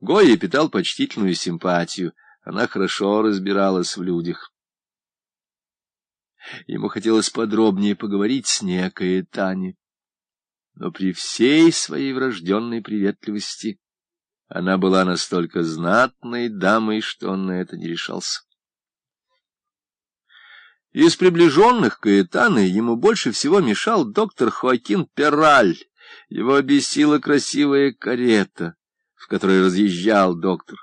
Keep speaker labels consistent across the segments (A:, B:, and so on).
A: Гойя питал почтительную симпатию, она хорошо разбиралась в людях. Ему хотелось подробнее поговорить с некой Таней, но при всей своей врожденной приветливости она была настолько знатной дамой, что он на это не решался. Из приближенных Каэтаны ему больше всего мешал доктор Хоакин Пераль. Его бесила красивая карета, в которой разъезжал доктор.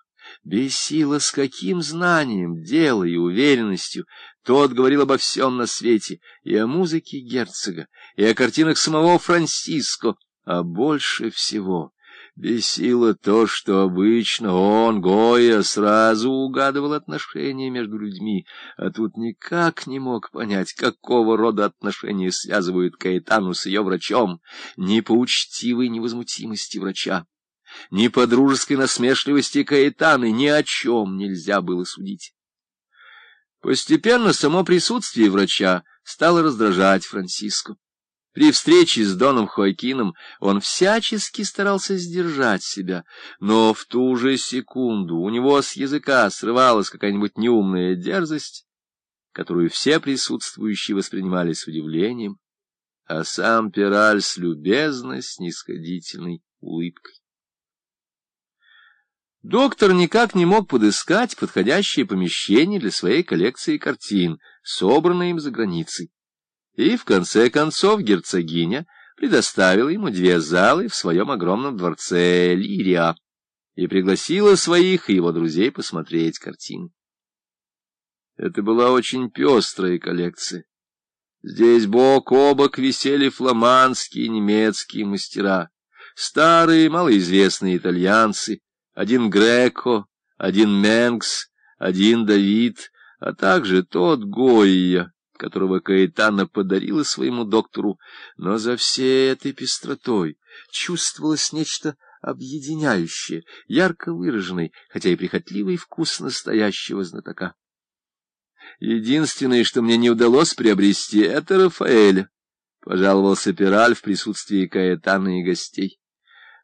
A: Бесило, с каким знанием, делом и уверенностью тот говорил обо всем на свете, и о музыке герцога, и о картинах самого Франциско, а больше всего бесило то, что обычно он, Гоя, сразу угадывал отношения между людьми, а тут никак не мог понять, какого рода отношения связывают Каэтану с ее врачом, ни по учтивой невозмутимости врача ни по дружеской насмешливости Каэтаны, ни о чем нельзя было судить. Постепенно само присутствие врача стало раздражать Франциско. При встрече с Доном Хоакином он всячески старался сдержать себя, но в ту же секунду у него с языка срывалась какая-нибудь неумная дерзость, которую все присутствующие воспринимали с удивлением, а сам Пираль с любезно снисходительной улыбкой. Доктор никак не мог подыскать подходящее помещение для своей коллекции картин, собранной им за границей. И, в конце концов, герцогиня предоставила ему две залы в своем огромном дворце Лирия и пригласила своих и его друзей посмотреть картины. Это была очень пестрая коллекция. Здесь бок о бок висели фламандские немецкие мастера, старые малоизвестные итальянцы, один Греко, один Менгс, один Давид, а также тот Гойя, которого Каэтана подарила своему доктору, но за всей этой пестротой чувствовалось нечто объединяющее, ярко выраженный, хотя и прихотливый вкус настоящего знатока. Единственное, что мне не удалось приобрести, — это Рафаэля, — пожаловался Пираль в присутствии Каэтана и гостей.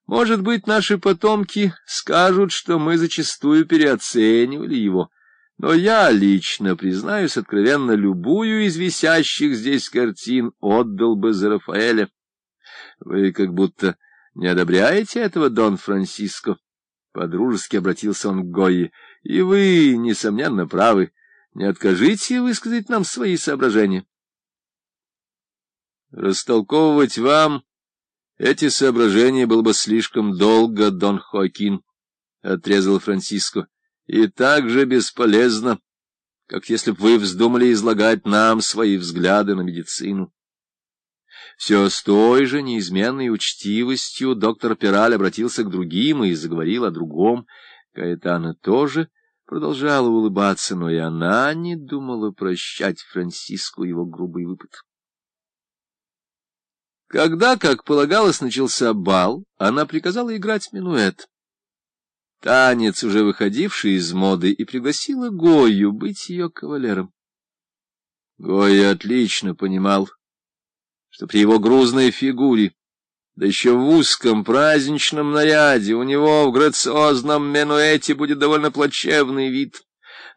A: Может быть, наши потомки скажут, что мы зачастую переоценивали его, но я лично, признаюсь откровенно, любую из висящих здесь картин отдал бы за Рафаэля. Вы как будто не одобряете этого, Дон Франциско? Подружески обратился он к Гойе. И вы, несомненно, правы. Не откажите высказать нам свои соображения. Растолковывать вам эти соображения было бы слишком долго, Дон Хоакин, — отрезал Франциско, — и так же бесполезно, как если бы вы вздумали излагать нам свои взгляды на медицину. Все с той же неизменной учтивостью доктор Пираль обратился к другим и заговорил о другом. Каэтана тоже продолжала улыбаться, но и она не думала прощать Франциску его грубый выпад. Когда, как полагалось, начался бал, она приказала играть минуэт. Танец, уже выходивший из моды, и пригласила Гою быть ее кавалером. Гоя отлично понимал, что при его грузной фигуре, да еще в узком праздничном наряде, у него в грациозном минуэте будет довольно плачевный вид,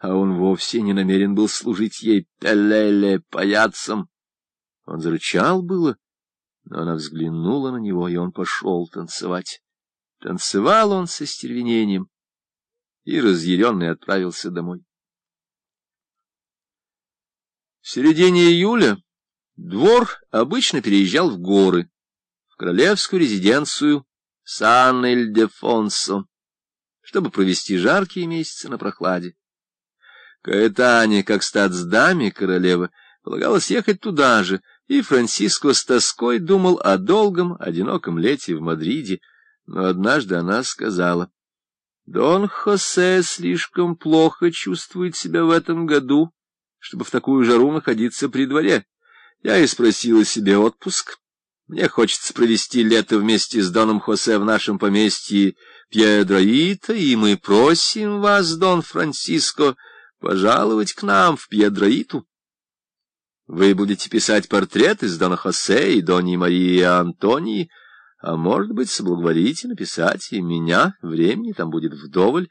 A: а он вовсе не намерен был служить ей пелеле паяцем. Он зарычал было, но она взглянула на него, и он пошел танцевать. Танцевал он со стервенением и разъяренный отправился домой. В середине июля двор обычно переезжал в горы, в королевскую резиденцию Сан-Эль-де-Фонсо, чтобы провести жаркие месяцы на прохладе. Каэтане, как статсдаме королевы, полагалось ехать туда же — и Франсиско с тоской думал о долгом, одиноком лете в Мадриде, но однажды она сказала, «Дон Хосе слишком плохо чувствует себя в этом году, чтобы в такую жару находиться при дворе. Я и спросила себе отпуск. Мне хочется провести лето вместе с Доном Хосе в нашем поместье Пьедроита, и мы просим вас, Дон Франсиско, пожаловать к нам в Пьедроиту». Вы будете писать портреты с Дона Хосе и Дони Марии Антонии, А может быть, соблаговорите написать и меня, времени там будет вдоволь.